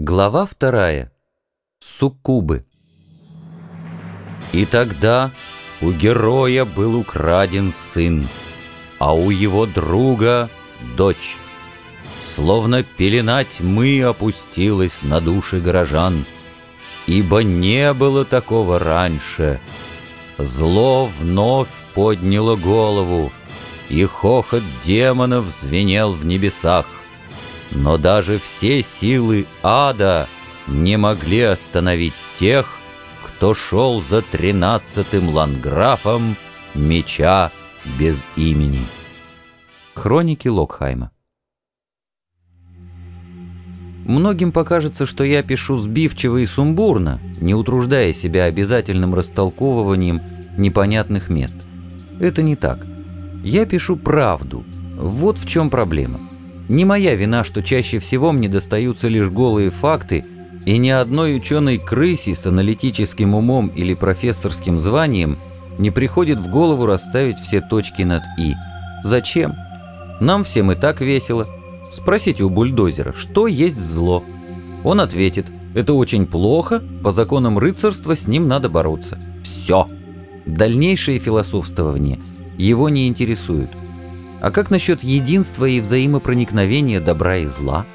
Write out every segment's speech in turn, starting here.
Глава вторая. Суккубы. И тогда у героя был украден сын, а у его друга — дочь. Словно пелена тьмы опустилась на души горожан, ибо не было такого раньше. Зло вновь подняло голову, и хохот демонов звенел в небесах. Но даже все силы ада не могли остановить тех, кто шел за тринадцатым ланграфом меча без имени. Хроники Локхайма Многим покажется, что я пишу сбивчиво и сумбурно, не утруждая себя обязательным растолковыванием непонятных мест. Это не так. Я пишу правду. Вот в чем проблема. Не моя вина, что чаще всего мне достаются лишь голые факты, и ни одной ученой крысе с аналитическим умом или профессорским званием не приходит в голову расставить все точки над «и». Зачем? Нам всем и так весело. Спросите у бульдозера, что есть зло. Он ответит, это очень плохо, по законам рыцарства с ним надо бороться. Все. Дальнейшее философствование его не интересует. А как насчет единства и взаимопроникновения добра и зла?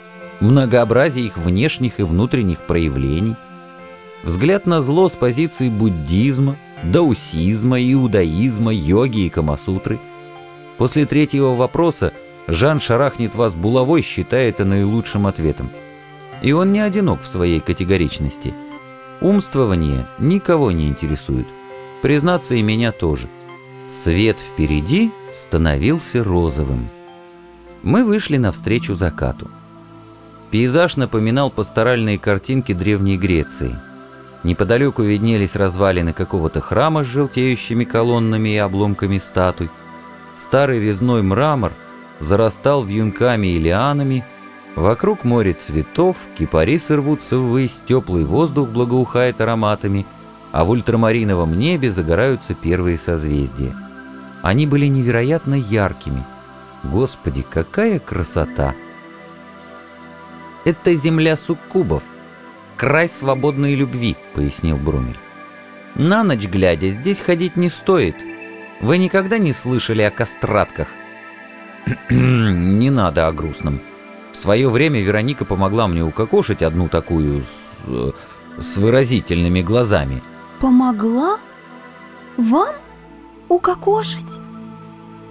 Многообразия их внешних и внутренних проявлений? Взгляд на зло с позиции буддизма, даусизма, иудаизма, йоги и камасутры? После третьего вопроса Жан шарахнет вас булавой, считая это наилучшим ответом. И он не одинок в своей категоричности. Умствование никого не интересует. Признаться, и меня тоже. Свет впереди становился розовым. Мы вышли навстречу закату. Пейзаж напоминал пасторальные картинки Древней Греции. Неподалеку виднелись развалины какого-то храма с желтеющими колоннами и обломками статуй. Старый резной мрамор зарастал вьюнками и лианами, вокруг море цветов, кипарисы рвутся ввысь, теплый воздух благоухает ароматами — а в ультрамариновом небе загораются первые созвездия. Они были невероятно яркими. Господи, какая красота! «Это земля суккубов, край свободной любви», — пояснил Брумель. «На ночь глядя, здесь ходить не стоит. Вы никогда не слышали о кастратках?» «Не надо о грустном. В свое время Вероника помогла мне укокошить одну такую с, э, с выразительными глазами». Помогла? Вам? Укокошить?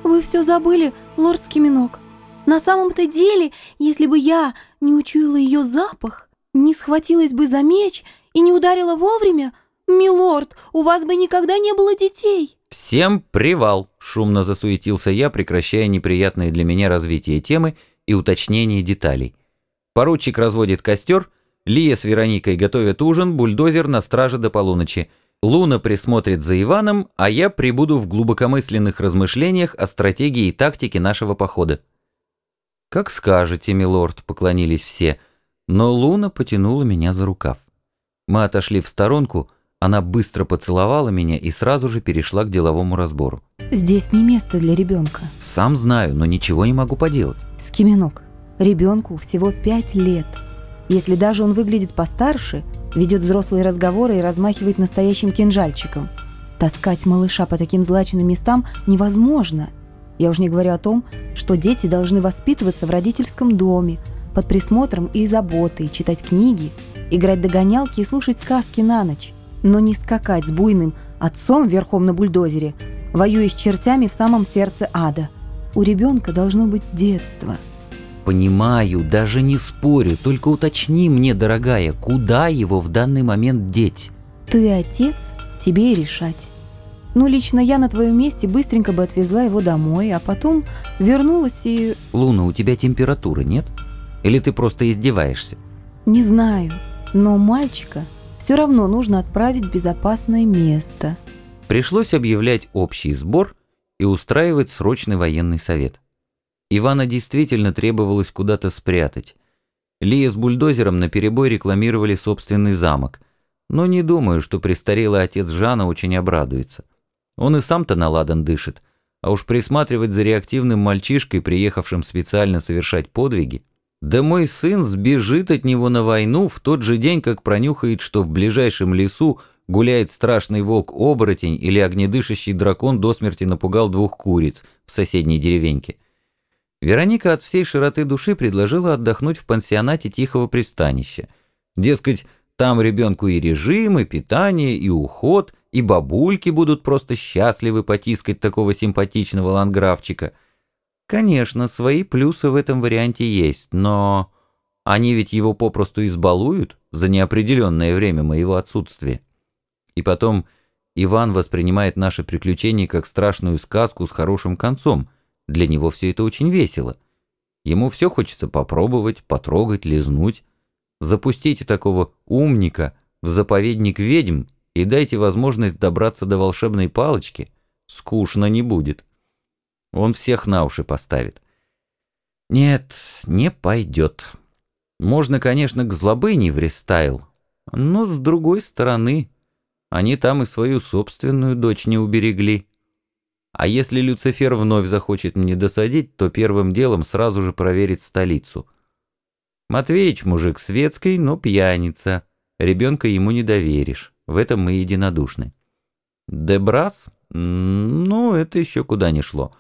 Вы все забыли, лорд Скиминок. На самом-то деле, если бы я не учуяла ее запах, не схватилась бы за меч и не ударила вовремя, милорд, у вас бы никогда не было детей. Всем привал, шумно засуетился я, прекращая неприятное для меня развитие темы и уточнение деталей. Поручик разводит костер, Лия с Вероникой готовят ужин, бульдозер на страже до полуночи — Луна присмотрит за Иваном, а я прибуду в глубокомысленных размышлениях о стратегии и тактике нашего похода. «Как скажете, милорд», — поклонились все, но Луна потянула меня за рукав. Мы отошли в сторонку, она быстро поцеловала меня и сразу же перешла к деловому разбору. «Здесь не место для ребенка». «Сам знаю, но ничего не могу поделать». «Скиминок, ребенку всего пять лет. Если даже он выглядит постарше, ведет взрослые разговоры и размахивает настоящим кинжальчиком. Таскать малыша по таким злачным местам невозможно. Я уж не говорю о том, что дети должны воспитываться в родительском доме, под присмотром и заботой, читать книги, играть догонялки и слушать сказки на ночь, но не скакать с буйным отцом верхом на бульдозере, воюя с чертями в самом сердце ада. У ребенка должно быть детство – Понимаю, даже не спорю, только уточни мне, дорогая, куда его в данный момент деть? Ты отец, тебе и решать. Ну, лично я на твоем месте быстренько бы отвезла его домой, а потом вернулась и... Луна, у тебя температуры нет? Или ты просто издеваешься? Не знаю, но мальчика все равно нужно отправить в безопасное место. Пришлось объявлять общий сбор и устраивать срочный военный совет. Ивана действительно требовалось куда-то спрятать. Лия с бульдозером наперебой рекламировали собственный замок, но не думаю, что престарелый отец Жана очень обрадуется. Он и сам-то наладан дышит, а уж присматривать за реактивным мальчишкой, приехавшим специально совершать подвиги, Да мой сын сбежит от него на войну в тот же день, как пронюхает, что в ближайшем лесу гуляет страшный волк-оборотень или огнедышащий дракон до смерти напугал двух куриц в соседней деревеньке. Вероника от всей широты души предложила отдохнуть в пансионате тихого пристанища. Дескать, там ребенку и режим, и питание, и уход, и бабульки будут просто счастливы потискать такого симпатичного ланграфчика. Конечно, свои плюсы в этом варианте есть, но они ведь его попросту избалуют за неопределенное время моего отсутствия. И потом Иван воспринимает наши приключения как страшную сказку с хорошим концом. Для него все это очень весело. Ему все хочется попробовать, потрогать, лизнуть. Запустите такого умника в заповедник ведьм и дайте возможность добраться до волшебной палочки. Скучно не будет. Он всех на уши поставит. Нет, не пойдет. Можно, конечно, к злобыне в рестайл, но с другой стороны, они там и свою собственную дочь не уберегли. А если Люцифер вновь захочет мне досадить, то первым делом сразу же проверит столицу. Матвеич мужик светский, но пьяница. Ребенка ему не доверишь. В этом мы единодушны. Дебрас? Ну, это еще куда ни шло.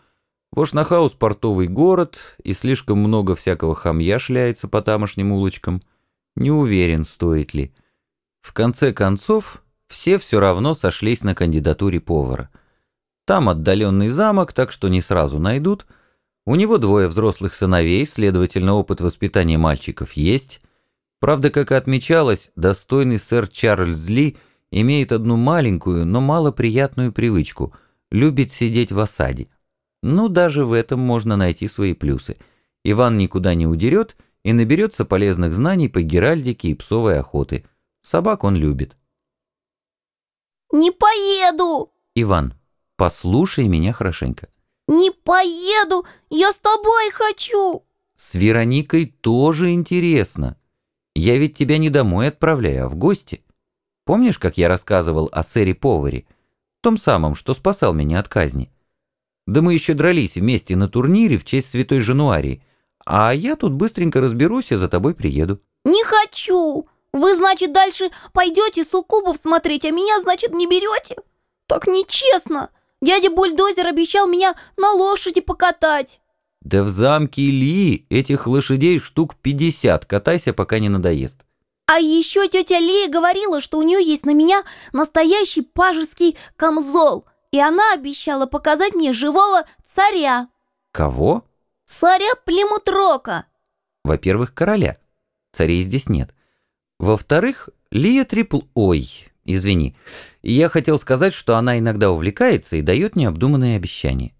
Вошнахаус портовый город, и слишком много всякого хамья шляется по тамошним улочкам. Не уверен, стоит ли. В конце концов, все все равно сошлись на кандидатуре повара. Там отдаленный замок, так что не сразу найдут — у него двое взрослых сыновей, следовательно, опыт воспитания мальчиков есть. Правда, как и отмечалось, достойный сэр Чарльз Ли имеет одну маленькую, но малоприятную привычку – любит сидеть в осаде. Ну, даже в этом можно найти свои плюсы. Иван никуда не удерет и наберется полезных знаний по геральдике и псовой охоты. Собак он любит. «Не поеду!» Иван, послушай меня хорошенько. «Не поеду! Я с тобой хочу!» «С Вероникой тоже интересно. Я ведь тебя не домой отправляю, а в гости. Помнишь, как я рассказывал о сэре-поваре? Том самом, что спасал меня от казни? Да мы еще дрались вместе на турнире в честь Святой Жануарии. А я тут быстренько разберусь и за тобой приеду». «Не хочу! Вы, значит, дальше пойдете суккубов смотреть, а меня, значит, не берете? Так нечестно!» Дядя Бульдозер обещал меня на лошади покатать. Да в замке Ли этих лошадей штук 50, катайся, пока не надоест. А еще тетя Лия говорила, что у нее есть на меня настоящий пажеский камзол, и она обещала показать мне живого царя. Кого? Царя Плимутрока. Во-первых, короля. Царей здесь нет. Во-вторых, Лия Трипл... Ой, извини. Я хотел сказать, что она иногда увлекается и дает необдуманные обещания.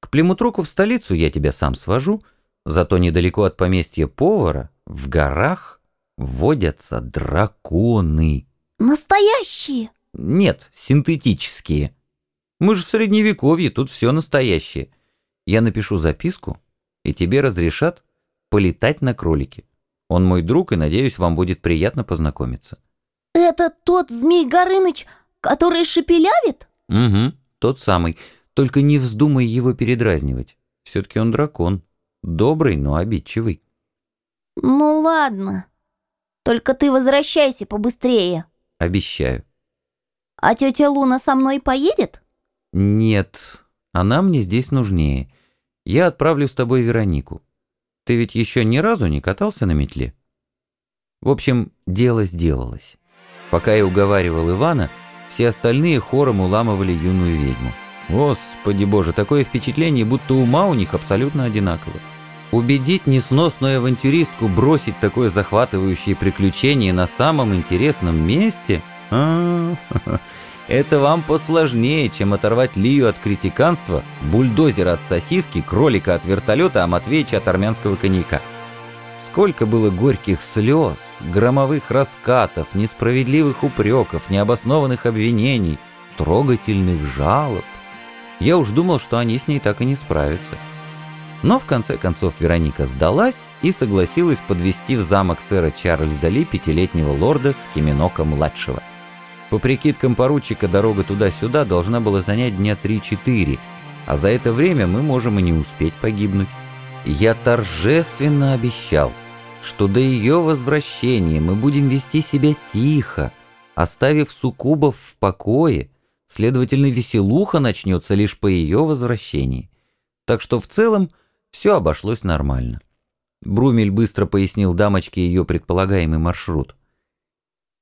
К Племутроку в столицу я тебя сам свожу, зато недалеко от поместья повара, в горах, водятся драконы. Настоящие? Нет, синтетические. Мы же в средневековье, тут все настоящее. Я напишу записку, и тебе разрешат полетать на кролике. Он мой друг, и, надеюсь, вам будет приятно познакомиться. Это тот Змей Горыныч, который шепелявит? Угу, тот самый. Только не вздумай его передразнивать. Все-таки он дракон. Добрый, но обидчивый. Ну ладно. Только ты возвращайся побыстрее. Обещаю. А тетя Луна со мной поедет? Нет, она мне здесь нужнее. Я отправлю с тобой Веронику. Ты ведь еще ни разу не катался на метле? В общем, дело сделалось. Пока я уговаривал Ивана, все остальные хором уламывали юную ведьму. Господи боже, такое впечатление, будто ума у них абсолютно одинаково. Убедить несносную авантюристку бросить такое захватывающее приключение на самом интересном месте? А -а -а, это вам посложнее, чем оторвать Лию от критиканства, бульдозера от сосиски, кролика от вертолета, а Матвеича от армянского коньяка. Сколько было горьких слез, громовых раскатов, несправедливых упреков, необоснованных обвинений, трогательных жалоб. Я уж думал, что они с ней так и не справятся. Но в конце концов Вероника сдалась и согласилась подвести в замок сэра Чарльза Ли пятилетнего лорда с Киминока-младшего. По прикидкам поручика дорога туда-сюда должна была занять дня 3-4, а за это время мы можем и не успеть погибнуть. Я торжественно обещал, что до ее возвращения мы будем вести себя тихо, оставив суккубов в покое, следовательно, веселуха начнется лишь по ее возвращении. Так что в целом все обошлось нормально. Брумель быстро пояснил дамочке ее предполагаемый маршрут.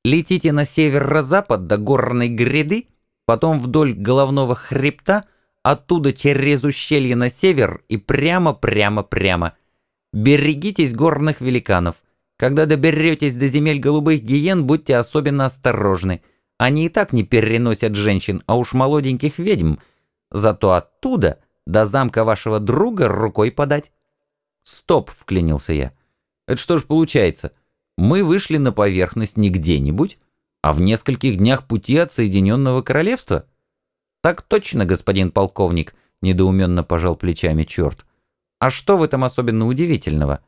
«Летите на северо-запад до горной гряды, потом вдоль головного хребта, оттуда через ущелье на север и прямо-прямо-прямо. Берегитесь горных великанов. Когда доберетесь до земель голубых гиен, будьте особенно осторожны. Они и так не переносят женщин, а уж молоденьких ведьм. Зато оттуда до замка вашего друга рукой подать. «Стоп!» — вклинился я. «Это что ж получается? Мы вышли на поверхность не где-нибудь, а в нескольких днях пути от Соединенного Королевства?» «Так точно, господин полковник», — недоуменно пожал плечами черт. «А что в этом особенно удивительного?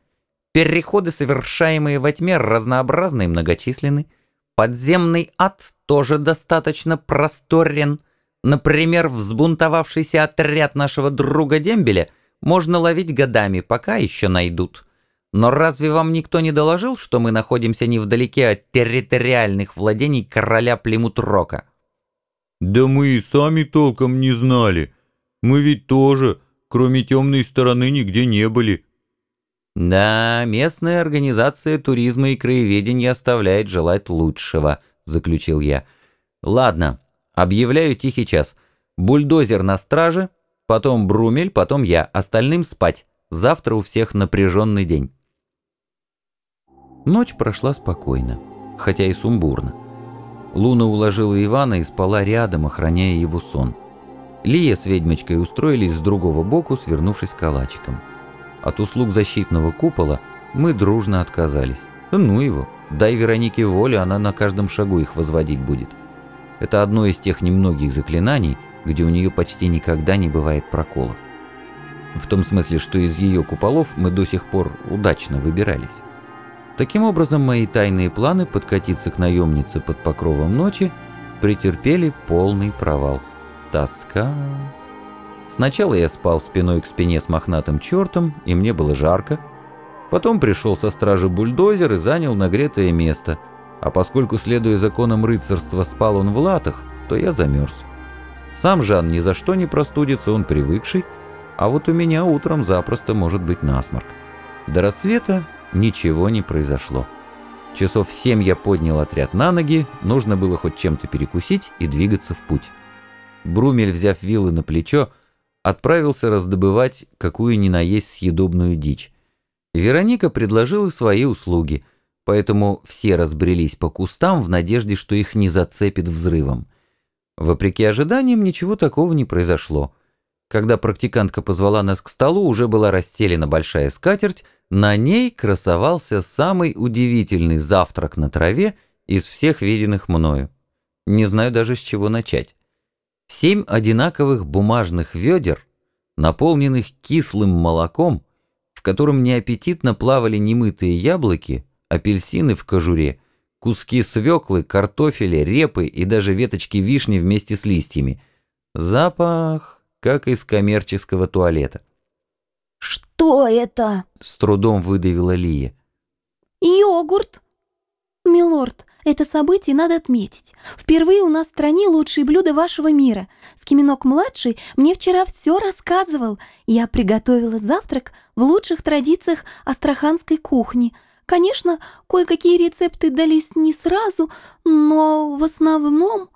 Переходы, совершаемые во тьме, разнообразны и многочисленны. Подземный ад тоже достаточно просторен. Например, взбунтовавшийся отряд нашего друга Дембеля — можно ловить годами, пока еще найдут. Но разве вам никто не доложил, что мы находимся невдалеке от территориальных владений короля Плимутрока? Да мы и сами толком не знали. Мы ведь тоже, кроме темной стороны, нигде не были. Да, местная организация туризма и краеведения оставляет желать лучшего, заключил я. Ладно, объявляю тихий час. Бульдозер на страже, потом Брумель, потом я, остальным спать. Завтра у всех напряженный день. Ночь прошла спокойно, хотя и сумбурно. Луна уложила Ивана и спала рядом, охраняя его сон. Лия с ведьмочкой устроились с другого боку, свернувшись калачиком. От услуг защитного купола мы дружно отказались. Ну его, дай Веронике волю, она на каждом шагу их возводить будет. Это одно из тех немногих заклинаний, где у нее почти никогда не бывает проколов. В том смысле, что из ее куполов мы до сих пор удачно выбирались. Таким образом, мои тайные планы подкатиться к наемнице под покровом ночи претерпели полный провал. Тоска. Сначала я спал спиной к спине с мохнатым чертом, и мне было жарко. Потом пришел со стражи бульдозер и занял нагретое место, а поскольку, следуя законам рыцарства, спал он в латах, то я замерз. Сам Жан ни за что не простудится, он привыкший, а вот у меня утром запросто может быть насморк. До рассвета ничего не произошло. Часов в семь я поднял отряд на ноги, нужно было хоть чем-то перекусить и двигаться в путь. Брумель, взяв вилы на плечо, отправился раздобывать какую ни на есть съедобную дичь. Вероника предложила свои услуги, поэтому все разбрелись по кустам в надежде, что их не зацепит взрывом. Вопреки ожиданиям, ничего такого не произошло. Когда практикантка позвала нас к столу, уже была расстелена большая скатерть, на ней красовался самый удивительный завтрак на траве из всех виденных мною. Не знаю даже с чего начать. Семь одинаковых бумажных ведер, наполненных кислым молоком, в котором неаппетитно плавали немытые яблоки, апельсины в кожуре — куски свеклы, картофеля, репы и даже веточки вишни вместе с листьями. Запах, как из коммерческого туалета. «Что это?» — с трудом выдавила Лия. «Йогурт». «Милорд, это событие надо отметить. Впервые у нас в стране лучшие блюда вашего мира. Скиминок-младший мне вчера все рассказывал. Я приготовила завтрак в лучших традициях астраханской кухни — Конечно, кое-какие рецепты дались не сразу, но в основном...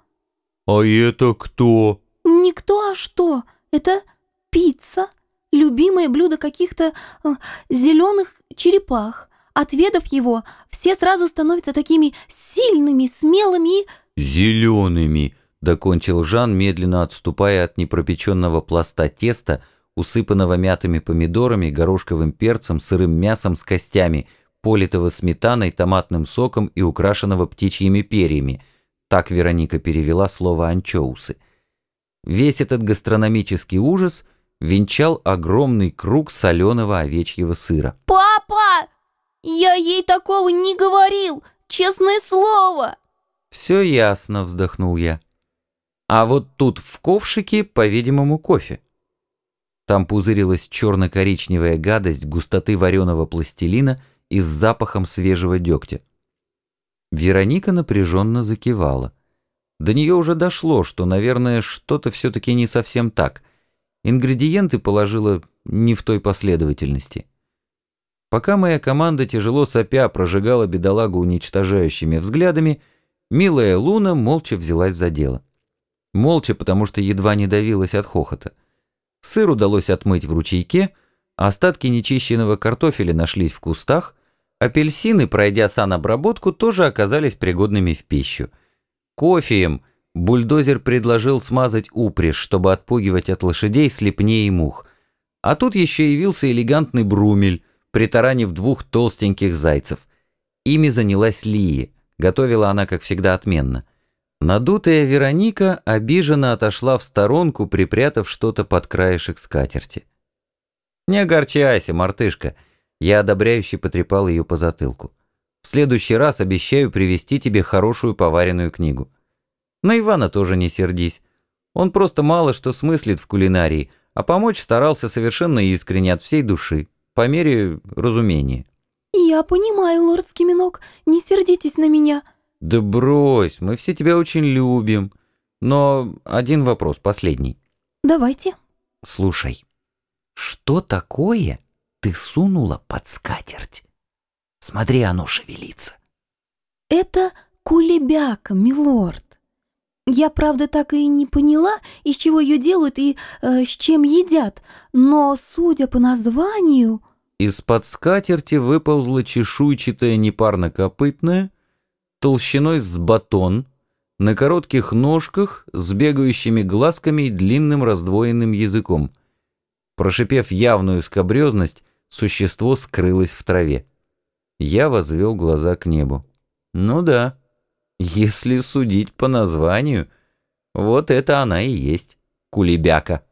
«А это кто?» «Никто, а что? Это пицца, любимое блюдо каких-то э, зеленых черепах. Отведав его, все сразу становятся такими сильными, смелыми и...» «Зелеными», — докончил Жан, медленно отступая от непропеченного пласта теста, усыпанного мятыми помидорами, горошковым перцем, сырым мясом с костями — политого сметаной, томатным соком и украшенного птичьими перьями. Так Вероника перевела слово «анчоусы». Весь этот гастрономический ужас венчал огромный круг соленого овечьего сыра. «Папа! Я ей такого не говорил! Честное слово!» «Все ясно», — вздохнул я. «А вот тут в ковшике, по-видимому, кофе». Там пузырилась черно-коричневая гадость густоты вареного пластилина — и с запахом свежего дегтя. Вероника напряженно закивала. До нее уже дошло, что, наверное, что-то все-таки не совсем так. Ингредиенты положила не в той последовательности. Пока моя команда тяжело сопя прожигала бедолагу уничтожающими взглядами, милая Луна молча взялась за дело. Молча, потому что едва не давилась от хохота. Сыр удалось отмыть в ручейке, остатки нечищенного картофеля нашлись в кустах, апельсины, пройдя санобработку, тоже оказались пригодными в пищу. Кофеем бульдозер предложил смазать упряжь, чтобы отпугивать от лошадей слепней и мух. А тут еще явился элегантный брумель, притаранив двух толстеньких зайцев. Ими занялась Лия, готовила она, как всегда, отменно. Надутая Вероника обиженно отошла в сторонку, припрятав что-то под краешек скатерти. «Не огорчайся, мартышка», — я одобряюще потрепал ее по затылку. «В следующий раз обещаю привезти тебе хорошую поваренную книгу. На Ивана тоже не сердись. Он просто мало что смыслит в кулинарии, а помочь старался совершенно искренне от всей души по мере разумения. «Я понимаю, лорд Скиминок, не сердитесь на меня». «Да брось, мы все тебя очень любим. Но один вопрос, последний». «Давайте». «Слушай, что такое ты сунула под скатерть? Смотри, оно шевелится». «Это кулебяка, милорд. Я, правда, так и не поняла, из чего ее делают и э, с чем едят, но, судя по названию...» Из-под скатерти выползла чешуйчатая непарнокопытная, толщиной с батон, на коротких ножках, с бегающими глазками и длинным раздвоенным языком. Прошипев явную скобрезность, существо скрылось в траве. Я возвел глаза к небу. «Ну да». Если судить по названию, вот это она и есть, кулебяка.